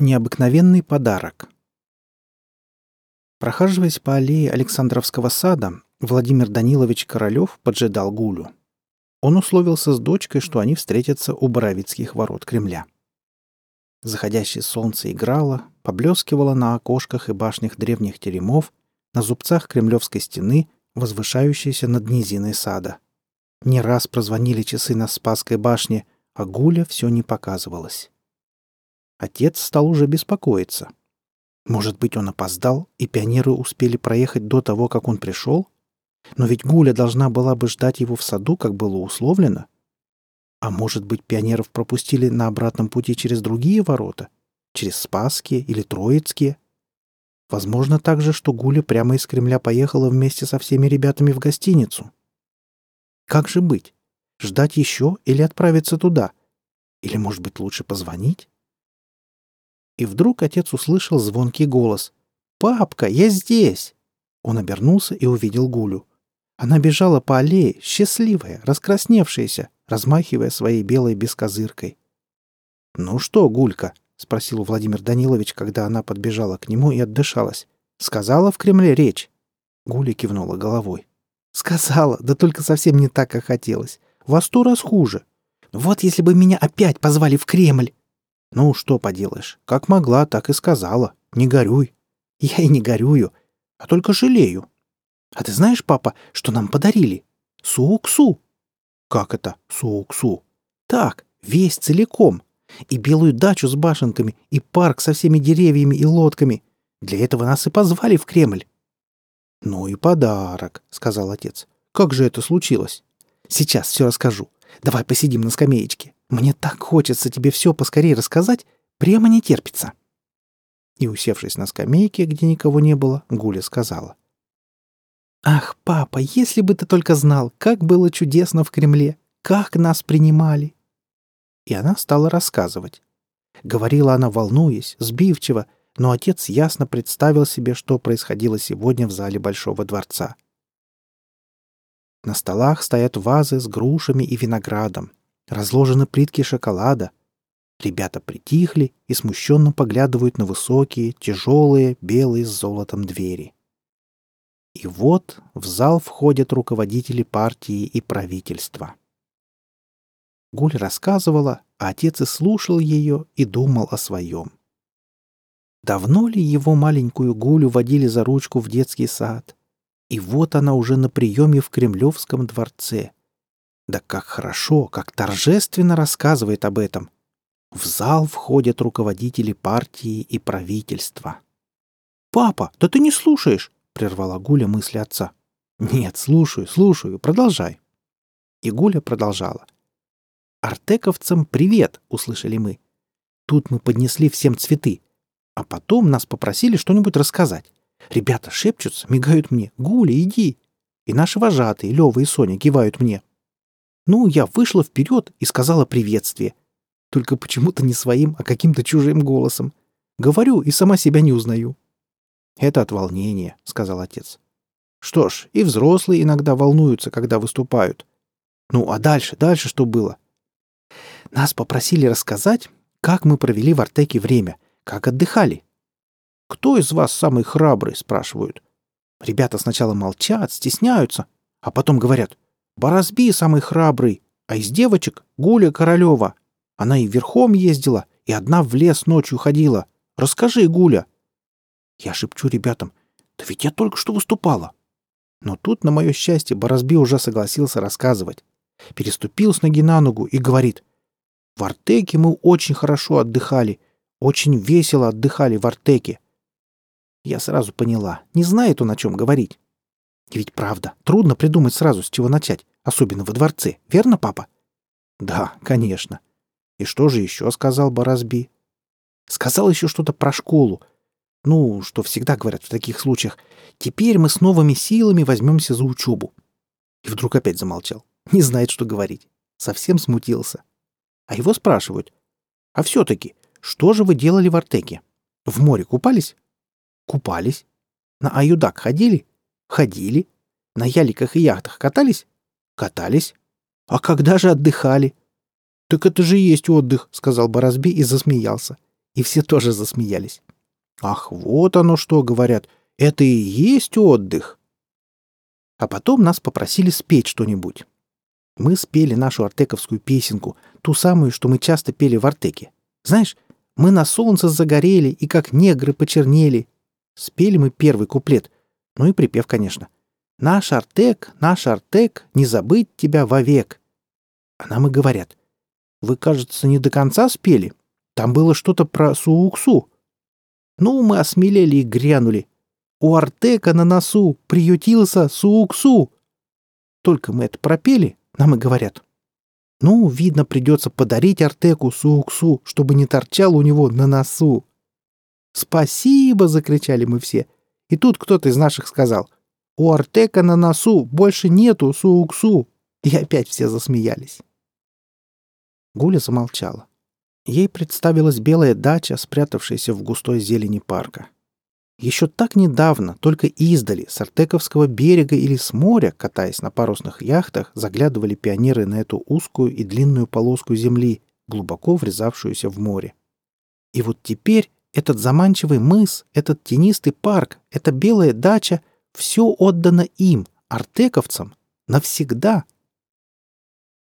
Необыкновенный подарок. Прохаживаясь по аллее Александровского сада, Владимир Данилович Королев поджидал Гулю. Он условился с дочкой, что они встретятся у Боровицких ворот Кремля. Заходящее солнце играло, поблескивало на окошках и башнях древних теремов, на зубцах кремлевской стены, возвышающейся над низиной сада. Не раз прозвонили часы на Спасской башне, а Гуля все не показывалась. Отец стал уже беспокоиться. Может быть, он опоздал, и пионеры успели проехать до того, как он пришел? Но ведь Гуля должна была бы ждать его в саду, как было условлено. А может быть, пионеров пропустили на обратном пути через другие ворота? Через Спасские или Троицкие? Возможно также, что Гуля прямо из Кремля поехала вместе со всеми ребятами в гостиницу. Как же быть? Ждать еще или отправиться туда? Или, может быть, лучше позвонить? И вдруг отец услышал звонкий голос. «Папка, я здесь!» Он обернулся и увидел Гулю. Она бежала по аллее, счастливая, раскрасневшаяся, размахивая своей белой бескозыркой. «Ну что, Гулька?» — спросил Владимир Данилович, когда она подбежала к нему и отдышалась. «Сказала в Кремле речь?» Гуля кивнула головой. «Сказала, да только совсем не так, как хотелось. Во сто раз хуже. Вот если бы меня опять позвали в Кремль!» Ну, что поделаешь, как могла, так и сказала. Не горюй. Я и не горюю, а только жалею. А ты знаешь, папа, что нам подарили? Сууксу. Как это сууксу? Так, весь целиком. И белую дачу с башенками, и парк со всеми деревьями и лодками. Для этого нас и позвали в Кремль. «Ну и подарок», — сказал отец. «Как же это случилось?» «Сейчас все расскажу. Давай посидим на скамеечке. Мне так хочется тебе все поскорее рассказать, прямо не терпится». И, усевшись на скамейке, где никого не было, Гуля сказала. «Ах, папа, если бы ты только знал, как было чудесно в Кремле, как нас принимали!» И она стала рассказывать. Говорила она, волнуясь, сбивчиво, но отец ясно представил себе, что происходило сегодня в зале Большого дворца. На столах стоят вазы с грушами и виноградом, разложены плитки шоколада. Ребята притихли и смущенно поглядывают на высокие, тяжелые, белые с золотом двери. И вот в зал входят руководители партии и правительства. Гуль рассказывала, а отец и слушал ее и думал о своем. Давно ли его маленькую Гулю водили за ручку в детский сад? И вот она уже на приеме в Кремлевском дворце — да как хорошо, как торжественно рассказывает об этом. В зал входят руководители партии и правительства. «Папа, да ты не слушаешь!» — прервала Гуля мысли отца. «Нет, слушаю, слушаю, продолжай». И Гуля продолжала. «Артековцам привет!» — услышали мы. Тут мы поднесли всем цветы. А потом нас попросили что-нибудь рассказать. Ребята шепчутся, мигают мне. «Гуля, иди!» И наши вожатые, Лёва и Соня, кивают мне. Ну, я вышла вперед и сказала приветствие. Только почему-то не своим, а каким-то чужим голосом. Говорю и сама себя не узнаю. «Это от волнения», — сказал отец. «Что ж, и взрослые иногда волнуются, когда выступают. Ну, а дальше, дальше что было?» Нас попросили рассказать, как мы провели в Артеке время, как отдыхали. «Кто из вас самый храбрый?» — спрашивают. Ребята сначала молчат, стесняются, а потом говорят — Борозби самый храбрый, а из девочек — Гуля Королева. Она и верхом ездила, и одна в лес ночью ходила. Расскажи, Гуля. Я шепчу ребятам, да ведь я только что выступала. Но тут, на мое счастье, Борозби уже согласился рассказывать. Переступил с ноги на ногу и говорит, «В Артеке мы очень хорошо отдыхали, очень весело отдыхали в Артеке». Я сразу поняла, не знает он, о чем говорить. И ведь правда, трудно придумать сразу, с чего начать особенно во дворце, верно, папа? Да, конечно. И что же еще сказал Баразби? Сказал еще что-то про школу. Ну, что всегда говорят в таких случаях. Теперь мы с новыми силами возьмемся за учебу. И вдруг опять замолчал. Не знает, что говорить. Совсем смутился. А его спрашивают. А все-таки, что же вы делали в Артеке? В море купались? Купались. На Аюдак ходили? Ходили. На яликах и яхтах катались? Катались. А когда же отдыхали? Так это же есть отдых, сказал Борозби и засмеялся. И все тоже засмеялись. «Ах, вот оно что!» — говорят. «Это и есть отдых!» А потом нас попросили спеть что-нибудь. Мы спели нашу артековскую песенку, ту самую, что мы часто пели в Артеке. Знаешь, мы на солнце загорели и как негры почернели. Спели мы первый куплет, ну и припев, конечно. «Наш Артек, наш Артек, не забыть тебя вовек». А нам и говорят. «Вы, кажется, не до конца спели. Там было что-то про Сууксу». Ну, мы осмелели и грянули. У Артека на носу приютился Сууксу. Только мы это пропели, нам и говорят. Ну, видно, придется подарить Артеку Сууксу, чтобы не торчал у него на носу. «Спасибо!» — закричали мы все. И тут кто-то из наших сказал. «У Артека на носу больше нету Сууксу!» И опять все засмеялись. Гуля замолчала. Ей представилась белая дача, спрятавшаяся в густой зелени парка. Еще так недавно, только издали, с Артековского берега или с моря, катаясь на парусных яхтах, заглядывали пионеры на эту узкую и длинную полоску земли, глубоко врезавшуюся в море. И вот теперь этот заманчивый мыс, этот тенистый парк, эта белая дача — все отдано им, артековцам, навсегда.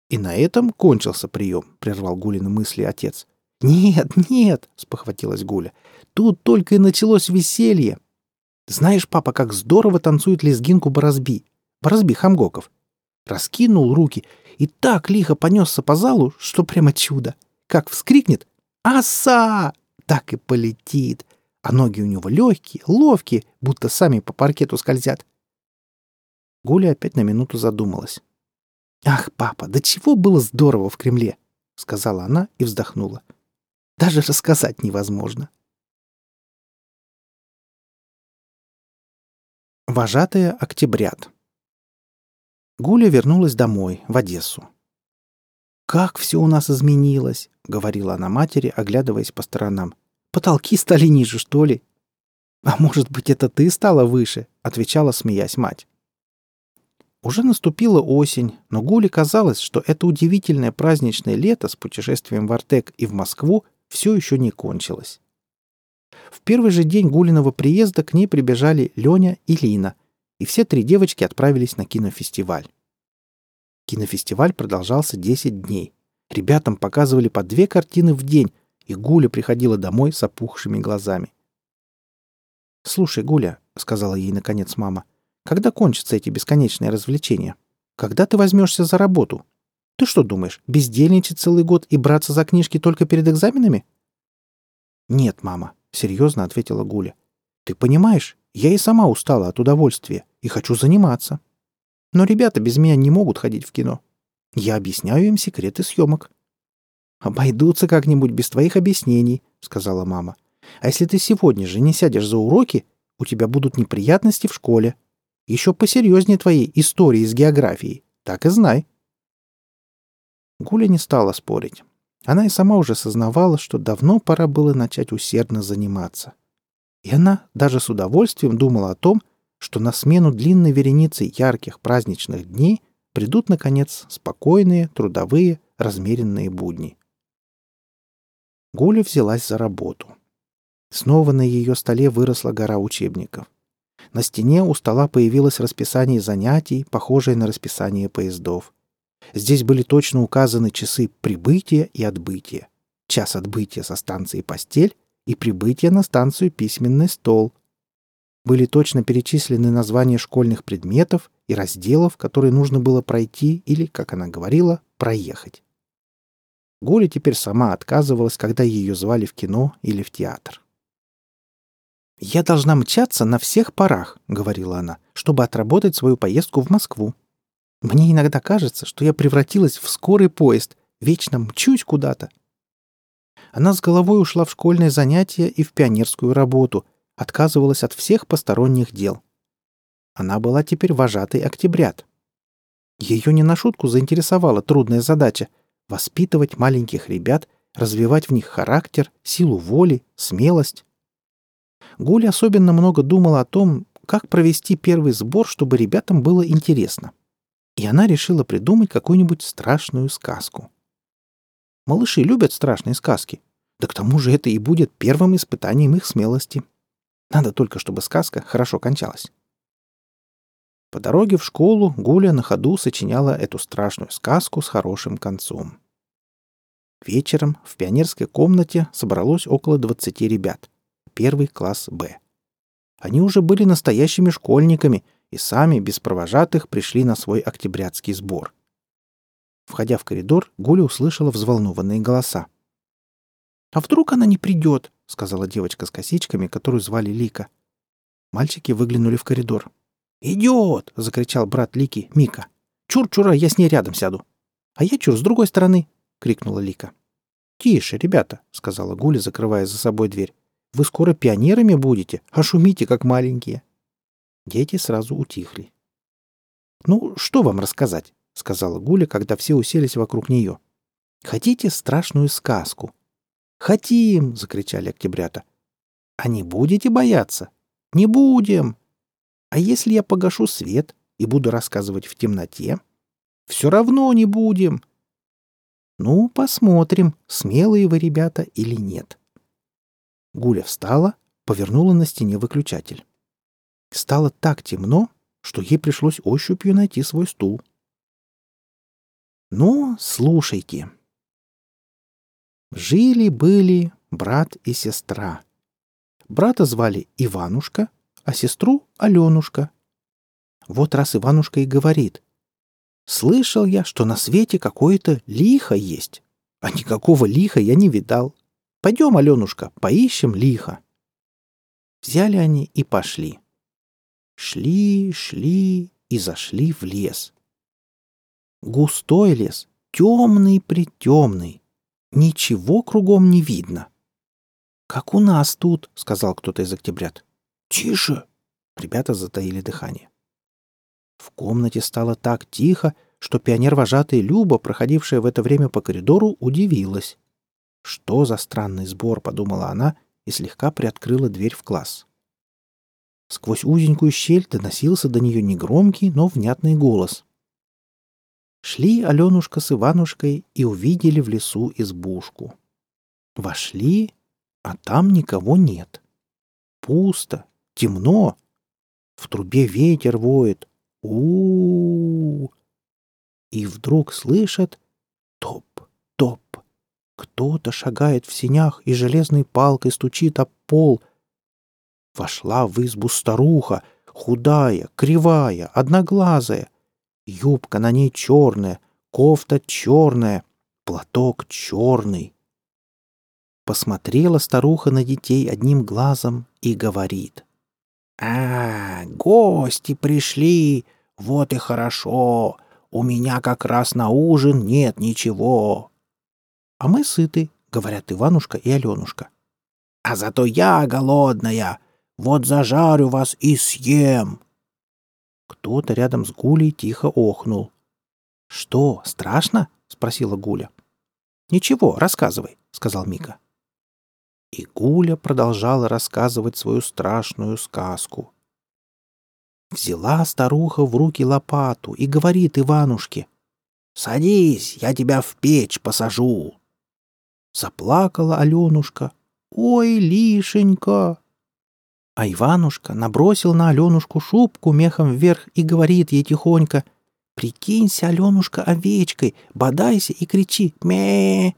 И на этом кончился прием, прервал Гулины мысли отец. «Нет, нет!» — спохватилась Гуля. Тут только и началось веселье. Знаешь, папа, как здорово танцует лезгинку Борозби. Борозби Хамгоков. Раскинул руки и так лихо понесся по залу, что прямо чудо. Как вскрикнет «Аса!» Так и полетит. А ноги у него легкие, ловкие, будто сами по паркету скользят. Гуля опять на минуту задумалась. «Ах, папа, да чего было здорово в Кремле!» — сказала она и вздохнула. «Даже рассказать невозможно. Вожатая октябрят. Гуля вернулась домой, в Одессу. «Как все у нас изменилось!» — говорила она матери, оглядываясь по сторонам. «Потолки стали ниже, что ли?» «А может быть, это ты стала выше?» — отвечала, смеясь мать. Уже наступила осень, но Гуле казалось, что это удивительное праздничное лето с путешествием в Артек и в Москву все еще не кончилось. В первый же день Гулиного приезда к ней прибежали Леня и Лина, и все три девочки отправились на кинофестиваль. Кинофестиваль продолжался 10 дней. Ребятам показывали по две картины в день, и Гуля приходила домой с опухшими глазами. «Слушай, Гуля», — сказала ей наконец мама, — «когда кончатся эти бесконечные развлечения? Когда ты возьмешься за работу? Ты что думаешь, бездельничать целый год и браться за книжки только перед экзаменами?» «Нет, мама», серьезно ответила Гуля. Ты понимаешь, я и сама устала от удовольствия и хочу заниматься. Но ребята без меня не могут ходить в кино. Я объясняю им секреты съемок. «Обойдутся как-нибудь без твоих объяснений», — сказала мама. «А если ты сегодня же не сядешь за уроки, у тебя будут неприятности в школе. Еще посерьезнее твоей истории с географией. Так и знай». Гуля не стала спорить. Она и сама уже сознавала, что давно пора было начать усердно заниматься. И она даже с удовольствием думала о том, что на смену длинной вереницы ярких праздничных дней придут, наконец, спокойные, трудовые, размеренные будни. Гуля взялась за работу. Снова на ее столе выросла гора учебников. На стене у стола появилось расписание занятий, похожее на расписание поездов. Здесь были точно указаны часы прибытия и отбытия. Час отбытия со станции «Постель» и прибытия на станцию «Письменный стол». Были точно перечислены названия школьных предметов и разделов, которые нужно было пройти или, как она говорила, проехать. Гуля теперь сама отказывалась, когда ее звали в кино или в театр. «Я должна мчаться на всех парах», — говорила она, «чтобы отработать свою поездку в Москву. Мне иногда кажется, что я превратилась в скорый поезд, вечно мчусь куда-то. Она с головой ушла в школьные занятия и в пионерскую работу, отказывалась от всех посторонних дел. Она была теперь вожатой октябрят. Ее не на шутку заинтересовала трудная задача — воспитывать маленьких ребят, развивать в них характер, силу воли, смелость. Гуля особенно много думала о том, как провести первый сбор, чтобы ребятам было интересно и она решила придумать какую-нибудь страшную сказку. Малыши любят страшные сказки. Да к тому же это и будет первым испытанием их смелости. Надо только, чтобы сказка хорошо кончалась. По дороге в школу Гуля на ходу сочиняла эту страшную сказку с хорошим концом. Вечером в пионерской комнате собралось около 20 ребят. Первый класс «Б». Они уже были настоящими школьниками и сами, без провожатых, пришли на свой октябрятский сбор. Входя в коридор, Гуля услышала взволнованные голоса. «А вдруг она не придет?» — сказала девочка с косичками, которую звали Лика. Мальчики выглянули в коридор. «Идет!» — закричал брат Лики, Мика. «Чур-чура, я с ней рядом сяду». «А я чур, с другой стороны!» — крикнула Лика. «Тише, ребята!» — сказала Гуля, закрывая за собой дверь. «Вы скоро пионерами будете, а шумите, как маленькие». Дети сразу утихли. «Ну, что вам рассказать?» — сказала Гуля, когда все уселись вокруг нее. «Хотите страшную сказку?» «Хотим!» — закричали октябрята. «А не будете бояться?» «Не будем!» «А если я погашу свет и буду рассказывать в темноте?» «Все равно не будем!» «Ну, посмотрим, смелые вы ребята или нет». Гуля встала, повернула на стене выключатель. Стало так темно, что ей пришлось ощупью найти свой стул. «Ну, слушайте», Жили-были брат и сестра. Брата звали Иванушка, а сестру — Аленушка. Вот раз Иванушка и говорит. «Слышал я, что на свете какое-то лихо есть, а никакого лиха я не видал. Пойдем, Аленушка, поищем лихо». Взяли они и пошли. Шли, шли и зашли в лес. Густой лес, темный-притемный, Ничего кругом не видно. «Как у нас тут», — сказал кто-то из октябрят. «Тише!» — ребята затаили дыхание. В комнате стало так тихо, что пионер-вожатая Люба, проходившая в это время по коридору, удивилась. «Что за странный сбор?» — подумала она и слегка приоткрыла дверь в класс. Сквозь узенькую щель доносился до нее негромкий, но внятный голос. Шли Аленушка с Иванушкой и увидели в лесу избушку. Вошли, а там никого нет. Пусто, темно. В трубе ветер воет. у, -у, -у. И вдруг слышат топ, топ. Кто-то шагает в синях и железной палкой стучит об пол. Вошла в избу старуха, худая, кривая, одноглазая — Юбка на ней черная, кофта черная, платок черный. Посмотрела старуха на детей одним глазом и говорит. «А, гости пришли, вот и хорошо. У меня как раз на ужин нет ничего». «А мы сыты», — говорят Иванушка и Аленушка. «А зато я голодная. Вот зажарю вас и съем», кто-то рядом с Гулей тихо охнул. «Что, страшно?» — спросила Гуля. «Ничего, рассказывай», — сказал Мика. И Гуля продолжала рассказывать свою страшную сказку. Взяла старуха в руки лопату и говорит Иванушке, «Садись, я тебя в печь посажу». Заплакала Аленушка. «Ой, Лишенька!» А Иванушка набросил на Аленушку шубку мехом вверх и говорит ей тихонько «Прикинься, Аленушка, овечкой, бодайся и кричи ме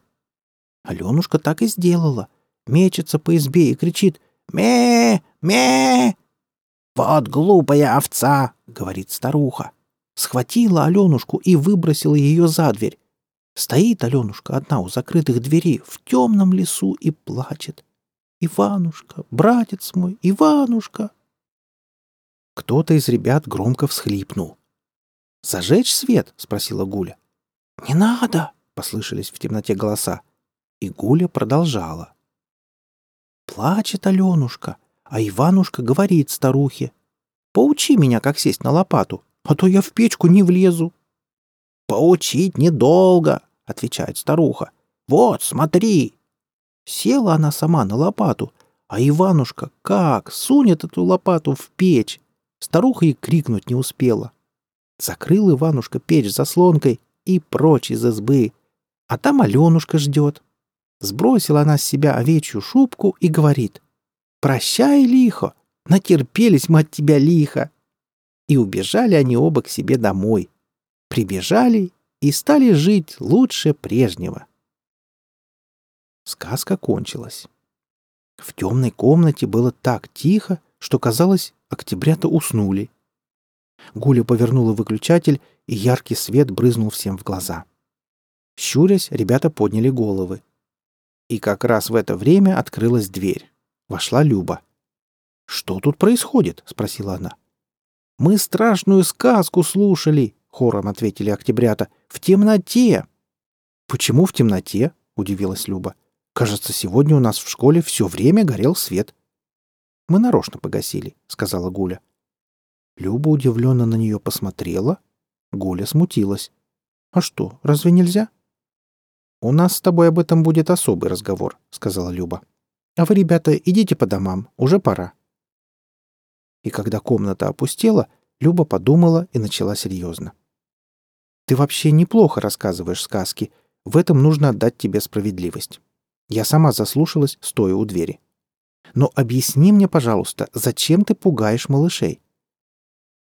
Аленушка так и сделала. Мечется по избе и кричит ме ме «Вот глупая овца!» — говорит старуха. Схватила Аленушку и выбросила ее за дверь. Стоит Аленушка одна у закрытых дверей в темном лесу и плачет. Иванушка, братец мой, Иванушка!» Кто-то из ребят громко всхлипнул. «Зажечь свет?» — спросила Гуля. «Не надо!» — послышались в темноте голоса. И Гуля продолжала. Плачет Аленушка, а Иванушка говорит старухе. «Поучи меня, как сесть на лопату, а то я в печку не влезу». «Поучить недолго», — отвечает старуха. «Вот, смотри, Села она сама на лопату, а Иванушка как сунет эту лопату в печь. Старуха и крикнуть не успела. Закрыл Иванушка печь заслонкой и прочь из избы. А там Аленушка ждет. Сбросила она с себя овечью шубку и говорит «Прощай, лихо! Натерпелись мы от тебя лихо!» И убежали они оба к себе домой. Прибежали и стали жить лучше прежнего. Сказка кончилась. В темной комнате было так тихо, что казалось, октябрята уснули. Гуля повернула выключатель, и яркий свет брызнул всем в глаза. Щурясь, ребята подняли головы. И как раз в это время открылась дверь. Вошла Люба. «Что тут происходит?» — спросила она. «Мы страшную сказку слушали», — хором ответили октябрята. «В темноте». «Почему в темноте?» — удивилась Люба. «Кажется, сегодня у нас в школе все время горел свет». «Мы нарочно погасили», — сказала Гуля. Люба удивленно на нее посмотрела. Гуля смутилась. «А что, разве нельзя?» «У нас с тобой об этом будет особый разговор», — сказала Люба. «А вы, ребята, идите по домам, уже пора». И когда комната опустела, Люба подумала и начала серьезно. «Ты вообще неплохо рассказываешь сказки. В этом нужно отдать тебе справедливость. Я сама заслушалась, стоя у двери. Но объясни мне, пожалуйста, зачем ты пугаешь малышей?»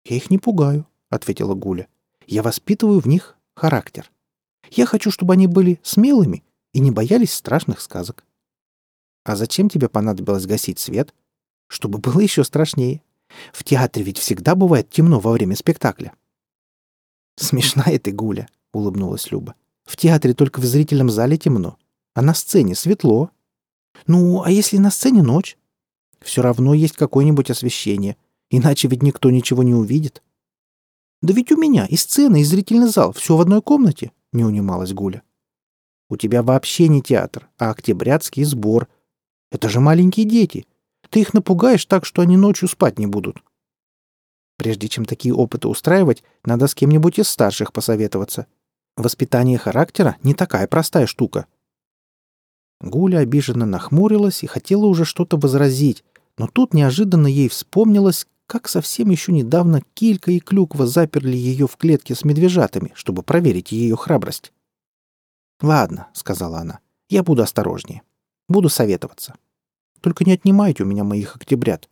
«Я их не пугаю», — ответила Гуля. «Я воспитываю в них характер. Я хочу, чтобы они были смелыми и не боялись страшных сказок. А зачем тебе понадобилось гасить свет? Чтобы было еще страшнее. В театре ведь всегда бывает темно во время спектакля. Смешная ты, Гуля, улыбнулась Люба. В театре только в зрительном зале темно, а на сцене светло. Ну, а если на сцене ночь? Все равно есть какое-нибудь освещение, иначе ведь никто ничего не увидит. Да ведь у меня и сцена, и зрительный зал, все в одной комнате, не унималась Гуля. У тебя вообще не театр, а октябрятский сбор. Это же маленькие дети. Ты их напугаешь так, что они ночью спать не будут. Прежде чем такие опыты устраивать, надо с кем-нибудь из старших посоветоваться. Воспитание характера не такая простая штука. Гуля обиженно нахмурилась и хотела уже что-то возразить, но тут неожиданно ей вспомнилось, как совсем еще недавно Килька и Клюква заперли ее в клетке с медвежатами, чтобы проверить ее храбрость. «Ладно», — сказала она, — «я буду осторожнее. Буду советоваться. Только не отнимайте у меня моих октябрят».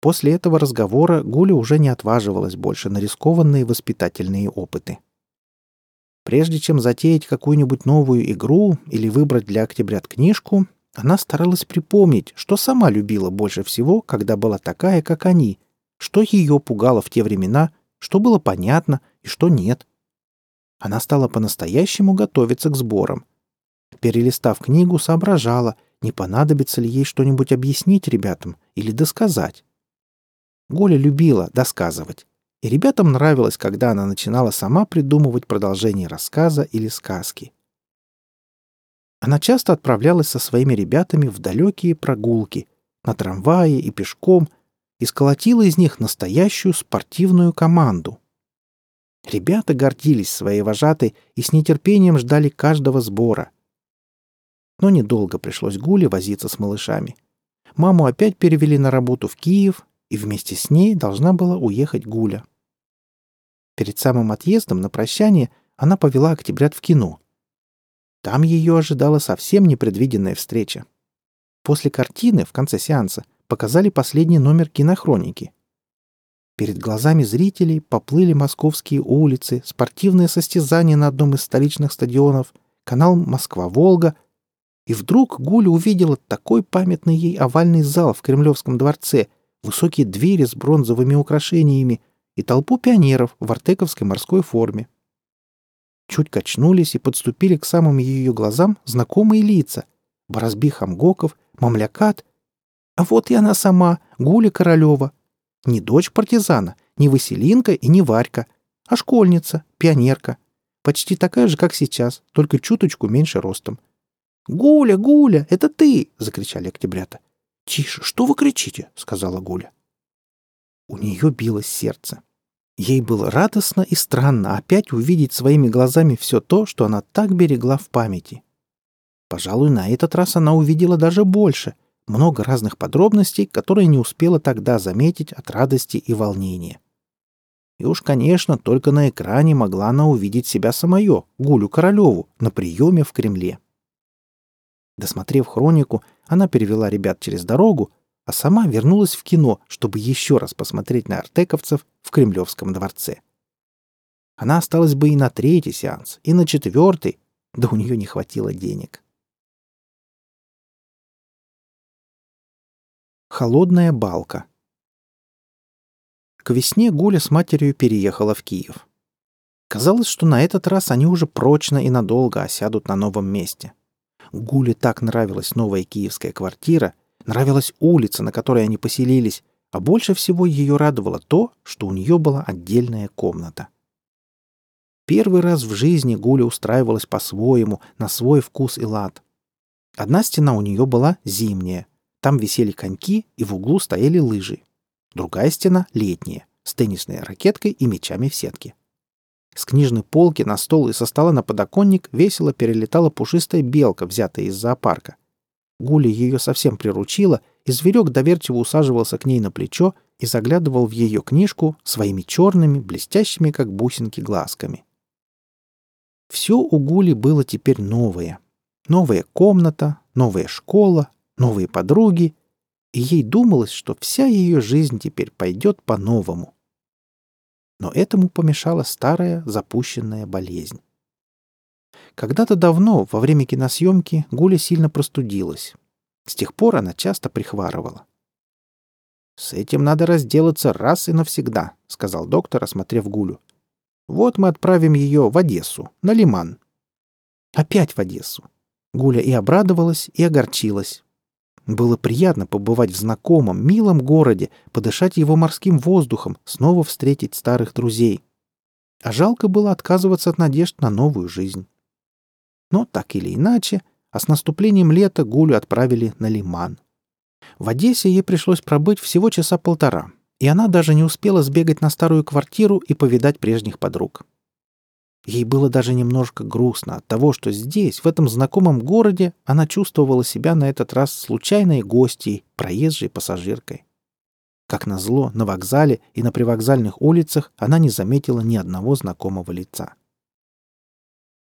После этого разговора Гуля уже не отваживалась больше на рискованные воспитательные опыты. Прежде чем затеять какую-нибудь новую игру или выбрать для октябрят книжку, она старалась припомнить, что сама любила больше всего, когда была такая, как они, что ее пугало в те времена, что было понятно и что нет. Она стала по-настоящему готовиться к сборам. Перелистав книгу, соображала, не понадобится ли ей что-нибудь объяснить ребятам или досказать. Голя любила досказывать, и ребятам нравилось, когда она начинала сама придумывать продолжение рассказа или сказки. Она часто отправлялась со своими ребятами в далекие прогулки, на трамвае и пешком, и сколотила из них настоящую спортивную команду. Ребята гордились своей вожатой и с нетерпением ждали каждого сбора. Но недолго пришлось Гуле возиться с малышами. Маму опять перевели на работу в Киев, и вместе с ней должна была уехать Гуля. Перед самым отъездом на прощание она повела октябрят в кино — там ее ожидала совсем непредвиденная встреча. После картины в конце сеанса показали последний номер кинохроники. Перед глазами зрителей поплыли московские улицы, спортивные состязания на одном из столичных стадионов, канал «Москва-Волга», и вдруг Гуля увидела такой памятный ей овальный зал в Кремлевском дворце, высокие двери с бронзовыми украшениями и толпу пионеров в артековской морской форме чуть качнулись и подступили к самым ее глазам знакомые лица. Борозби Хамгоков, Мамлякат. А вот и она сама, Гуля Королева. Не дочь партизана, не Василинка и не Варька, а школьница, пионерка. Почти такая же, как сейчас, только чуточку меньше ростом. «Гуля, Гуля, это ты!» — закричали октябрята. «Тише, что вы кричите?» — сказала Гуля. У нее билось сердце. Ей было радостно и странно опять увидеть своими глазами все то, что она так берегла в памяти. Пожалуй, на этот раз она увидела даже больше, много разных подробностей, которые не успела тогда заметить от радости и волнения. И уж, конечно, только на экране могла она увидеть себя самое, Гулю Королеву, на приеме в Кремле. Досмотрев хронику, она перевела ребят через дорогу, а сама вернулась в кино, чтобы еще раз посмотреть на артековцев в Кремлевском дворце. Она осталась бы и на третий сеанс, и на четвертый, да у нее не хватило денег. Холодная балка. К весне Гуля с матерью переехала в Киев. Казалось, что на этот раз они уже прочно и надолго осядут на новом месте. Гуле так нравилась новая киевская квартира, нравилась улица, на которой они поселились, а больше всего ее радовало то, что у нее была отдельная комната. Первый раз в жизни Гуля устраивалась по-своему, на свой вкус и лад. Одна стена у нее была зимняя, там висели коньки и в углу стояли лыжи. Другая стена — летняя, с теннисной ракеткой и мячами в сетке. С книжной полки на стол и со стола на подоконник весело перелетала пушистая белка, взятая из зоопарка. Гуля ее совсем приручила, и зверек доверчиво усаживался к ней на плечо и заглядывал в ее книжку своими черными, блестящими, как бусинки, глазками. Все у Гули было теперь новое. Новая комната, новая школа, новые подруги, и ей думалось, что вся ее жизнь теперь пойдет по-новому. Но этому помешала старая запущенная болезнь. Когда-то давно, во время киносъемки, Гуля сильно простудилась. С тех пор она часто прихварывала. «С этим надо разделаться раз и навсегда», — сказал доктор, осмотрев Гулю. «Вот мы отправим ее в Одессу, на Лиман». Опять в Одессу. Гуля и обрадовалась, и огорчилась. Было приятно побывать в знакомом, милом городе, подышать его морским воздухом, снова встретить старых друзей. А жалко было отказываться от надежд на новую жизнь. Но так или иначе, а с наступлением лета Гулю отправили на Лиман. В Одессе ей пришлось пробыть всего часа полтора, и она даже не успела сбегать на старую квартиру и повидать прежних подруг. Ей было даже немножко грустно от того, что здесь, в этом знакомом городе, она чувствовала себя на этот раз случайной гостьей, проезжей пассажиркой. Как назло, на вокзале и на привокзальных улицах она не заметила ни одного знакомого лица.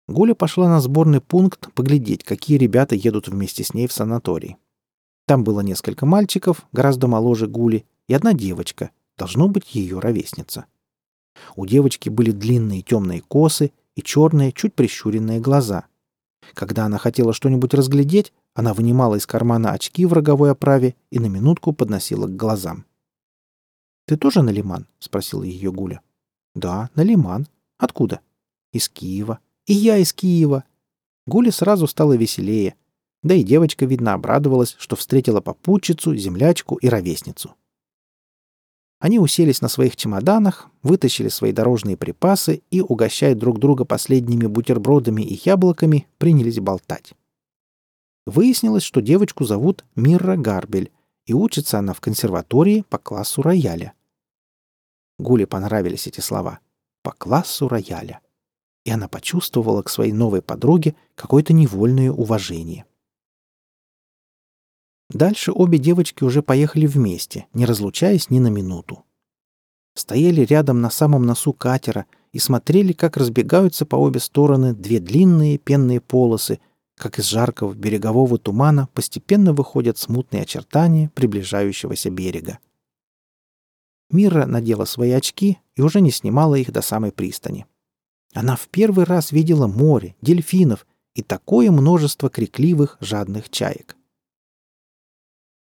Гуля пошла на сборный пункт поглядеть, какие ребята едут вместе с ней в санаторий. Там было несколько мальчиков, гораздо моложе Гули, и одна девочка, должно быть ее ровесница. У девочки были длинные темные косы и черные, чуть прищуренные глаза. Когда она хотела что-нибудь разглядеть, она вынимала из кармана очки в роговой оправе и на минутку подносила к глазам. «Ты тоже на Лиман?» — спросила ее Гуля. «Да, на Лиман. Откуда?» «Из Киева. И я из Киева». Гуля сразу стала веселее. Да и девочка, видно, обрадовалась, что встретила попутчицу, землячку и ровесницу. Они уселись на своих чемоданах, вытащили свои дорожные припасы и, угощая друг друга последними бутербродами и яблоками, принялись болтать. Выяснилось, что девочку зовут Мирра Гарбель, и учится она в консерватории по классу рояля. Гуле понравились эти слова. «По классу рояля». И она почувствовала к своей новой подруге какое-то невольное уважение. Дальше обе девочки уже поехали вместе, не разлучаясь ни на минуту. Стояли рядом на самом носу катера и смотрели, как разбегаются по обе стороны две длинные пенные полосы, как из жаркого берегового тумана постепенно выходят смутные очертания приближающегося берега. Мира надела свои очки и уже не снимала их до самой пристани. Она в первый раз видела море, дельфинов и такое множество крикливых, жадных чаек.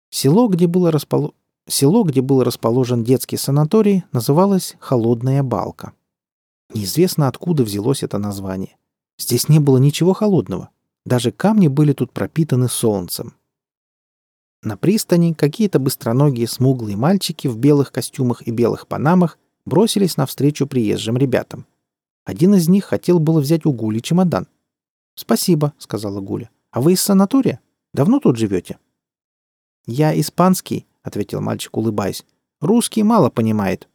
Село, где было расположено Село, где был расположен детский санаторий, называлось Холодная Балка. Неизвестно, откуда взялось это название. Здесь не было ничего холодного. Даже камни были тут пропитаны солнцем. На пристани какие-то быстроногие смуглые мальчики в белых костюмах и белых панамах бросились навстречу приезжим ребятам. Один из них хотел было взять у Гули чемодан. «Спасибо», — сказала Гуля. «А вы из санатория? Давно тут живете?» «Я испанский», — ответил мальчик, улыбаясь. «Русский мало понимает».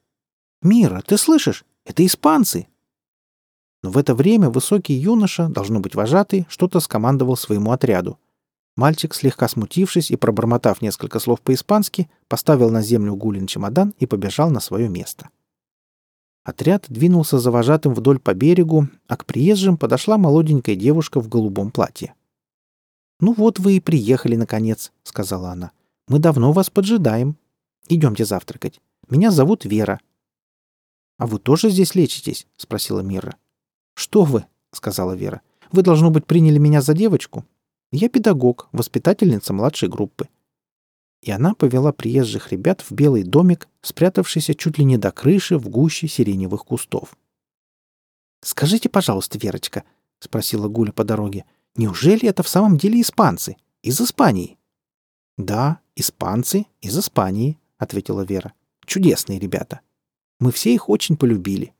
«Мира, ты слышишь? Это испанцы!» Но в это время высокий юноша, должно быть вожатый, что-то скомандовал своему отряду. Мальчик, слегка смутившись и пробормотав несколько слов по-испански, поставил на землю Гулин чемодан и побежал на свое место. Отряд двинулся за вожатым вдоль по берегу, а к приезжим подошла молоденькая девушка в голубом платье. «Ну вот вы и приехали, наконец», — сказала она. «Мы давно вас поджидаем. Идемте завтракать. Меня зовут Вера». «А вы тоже здесь лечитесь?» — спросила Мира. «Что вы?» — сказала Вера. «Вы, должно быть, приняли меня за девочку. Я педагог, воспитательница младшей группы». И она повела приезжих ребят в белый домик, спрятавшийся чуть ли не до крыши в гуще сиреневых кустов. «Скажите, пожалуйста, Верочка», — спросила Гуля по дороге, — «неужели это в самом деле испанцы? Из Испании?» «Да, испанцы из Испании», — ответила Вера. «Чудесные ребята. Мы все их очень полюбили».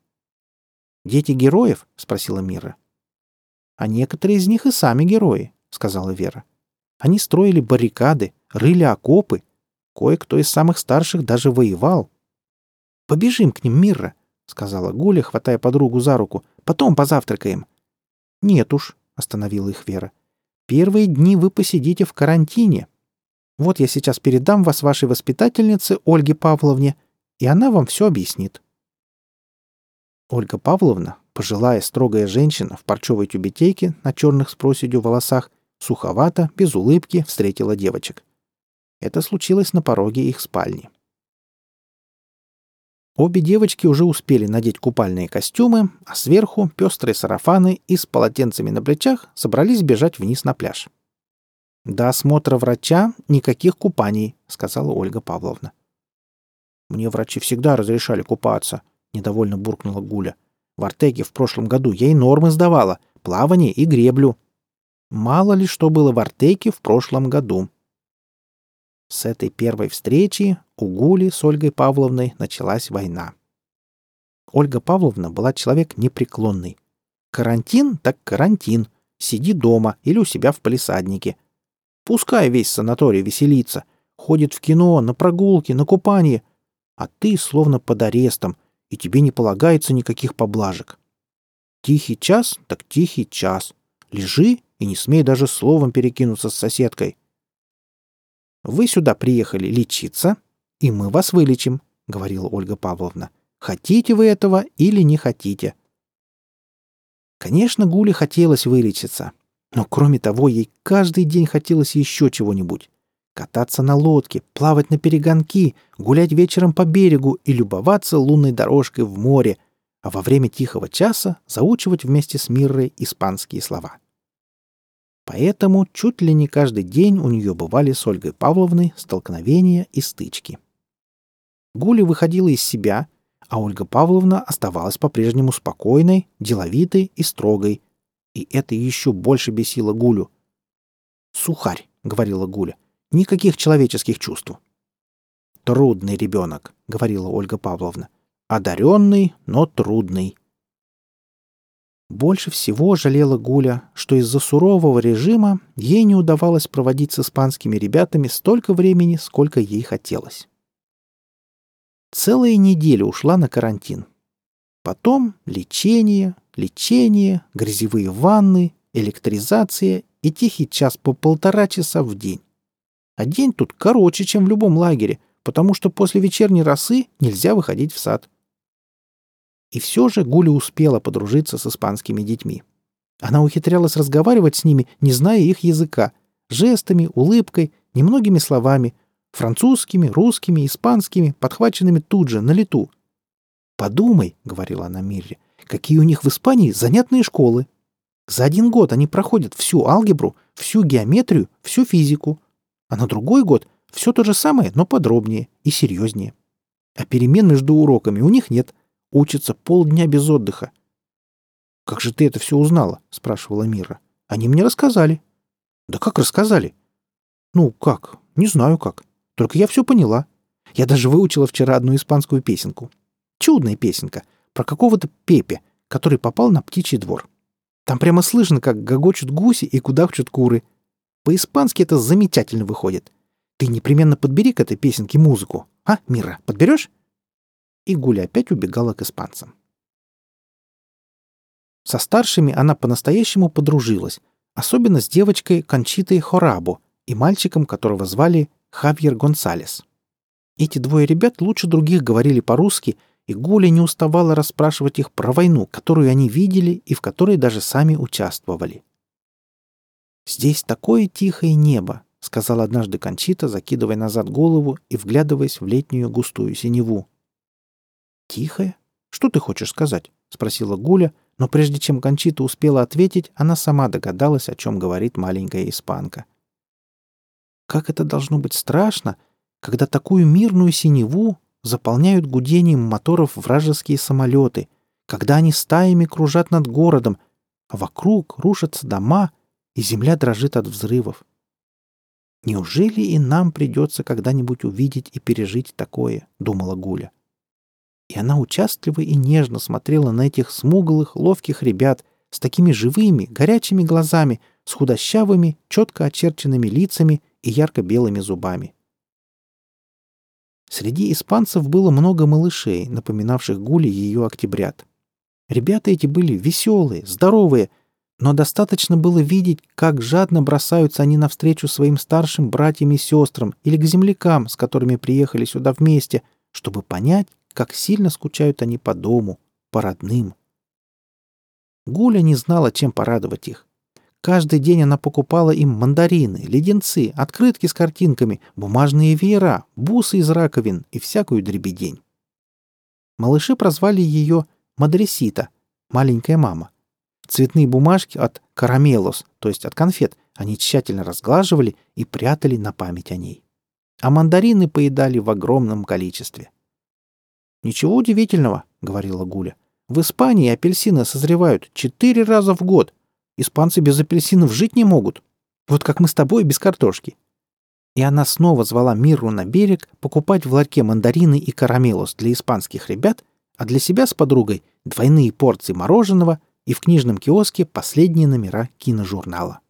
«Дети героев?» — спросила Мира. «А некоторые из них и сами герои», — сказала Вера. «Они строили баррикады, рыли окопы. Кое-кто из самых старших даже воевал». «Побежим к ним, Мира», — сказала Гуля, хватая подругу за руку. «Потом позавтракаем». «Нет уж», — остановила их Вера. «Первые дни вы посидите в карантине. Вот я сейчас передам вас вашей воспитательнице Ольге Павловне, и она вам все объяснит». Ольга Павловна, пожилая строгая женщина в парчевой тюбетейке на черных с проседью волосах, суховато, без улыбки встретила девочек. Это случилось на пороге их спальни. Обе девочки уже успели надеть купальные костюмы, а сверху пестрые сарафаны и с полотенцами на плечах собрались бежать вниз на пляж. «До осмотра врача никаких купаний», — сказала Ольга Павловна. «Мне врачи всегда разрешали купаться», — недовольно буркнула Гуля. «В Артеке в прошлом году я и нормы сдавала, плавание и греблю». Мало ли что было в Артеке в прошлом году. С этой первой встречи у Гули с Ольгой Павловной началась война. Ольга Павловна была человек непреклонный. Карантин так карантин. Сиди дома или у себя в палисаднике. Пускай весь санаторий веселится. Ходит в кино, на прогулки, на купание. А ты словно под арестом, и тебе не полагается никаких поблажек. Тихий час, так тихий час. Лежи и не смей даже словом перекинуться с соседкой. Вы сюда приехали лечиться, и мы вас вылечим», — говорила Ольга Павловна. «Хотите вы этого или не хотите?» Конечно, Гуле хотелось вылечиться, но кроме того, ей каждый день хотелось еще чего-нибудь. Кататься на лодке, плавать на перегонки, гулять вечером по берегу и любоваться лунной дорожкой в море, а во время тихого часа заучивать вместе с Миррой испанские слова. Поэтому чуть ли не каждый день у нее бывали с Ольгой Павловной столкновения и стычки. Гуля выходила из себя, а Ольга Павловна оставалась по-прежнему спокойной, деловитой и строгой. И это еще больше бесило Гулю. «Сухарь», — говорила Гуля, — «никаких человеческих чувств». «Трудный ребенок», — говорила Ольга Павловна. «Одаренный, но трудный». Больше всего жалела Гуля, что из-за сурового режима ей не удавалось проводить с испанскими ребятами столько времени, сколько ей хотелось. Целая неделя ушла на карантин. Потом лечение, лечение, грязевые ванны, электризация и тихий час по полтора часа в день. А день тут короче, чем в любом лагере, потому что после вечерней росы нельзя выходить в сад. И все же Гуля успела подружиться с испанскими детьми. Она ухитрялась разговаривать с ними, не зная их языка, жестами, улыбкой, немногими словами, французскими, русскими, испанскими, подхваченными тут же, на лету. «Подумай», — говорила она Мирре, — «какие у них в Испании занятные школы. За один год они проходят всю алгебру, всю геометрию, всю физику. А на другой год все то же самое, но подробнее и серьезнее. А перемен между уроками у них нет — Учатся полдня без отдыха. «Как же ты это все узнала?» — спрашивала Мира. «Они мне рассказали». «Да как рассказали?» «Ну, как? Не знаю как. Только я все поняла. Я даже выучила вчера одну испанскую песенку. Чудная песенка. Про какого-то Пепе, который попал на птичий двор. Там прямо слышно, как гогочут гуси и кудахчут куры. По-испански это замечательно выходит. Ты непременно подбери к этой песенке музыку. А, Мира, подберешь? И Гуля опять убегала к испанцам. Со старшими она по-настоящему подружилась, особенно с девочкой Кончитой Хорабо и мальчиком, которого звали Хавьер Гонсалес. Эти двое ребят лучше других говорили по-русски, и Гуля не уставала расспрашивать их про войну, которую они видели и в которой даже сами участвовали. «Здесь такое тихое небо», — сказала однажды Кончита, закидывая назад голову и вглядываясь в летнюю густую синеву. «Тихое? Что ты хочешь сказать?» — спросила Гуля, но прежде чем Кончита успела ответить, она сама догадалась, о чем говорит маленькая испанка. «Как это должно быть страшно, когда такую мирную синеву заполняют гудением моторов вражеские самолеты, когда они стаями кружат над городом, а вокруг рушатся дома, и земля дрожит от взрывов. Неужели и нам придется когда-нибудь увидеть и пережить такое, думала Гуля. И она участливо и нежно смотрела на этих смуглых, ловких ребят с такими живыми, горячими глазами, с худощавыми, четко очерченными лицами и ярко-белыми зубами. Среди испанцев было много малышей, напоминавших Гуле ее октябрят. Ребята эти были веселые, здоровые, но достаточно было видеть, как жадно бросаются они навстречу своим старшим братьям и сестрам или к землякам, с которыми приехали сюда вместе, чтобы понять, как сильно скучают они по дому, по родным. Гуля не знала, чем порадовать их. Каждый день она покупала им мандарины, леденцы, открытки с картинками, бумажные веера, бусы из раковин и всякую дребедень. Малыши прозвали ее Мадресита, маленькая мама. Цветные бумажки от карамелос, то есть от конфет, они тщательно разглаживали и прятали на память о ней. А мандарины поедали в огромном количестве. «Ничего удивительного», — говорила Гуля. «В Испании апельсины созревают четыре раза в год, Испанцы без апельсинов жить не могут. Вот как мы с тобой без картошки». И она снова звала Миру на берег покупать в ларьке мандарины и карамелос для испанских ребят, а для себя с подругой двойные порции мороженого и в книжном киоске последние номера киножурнала.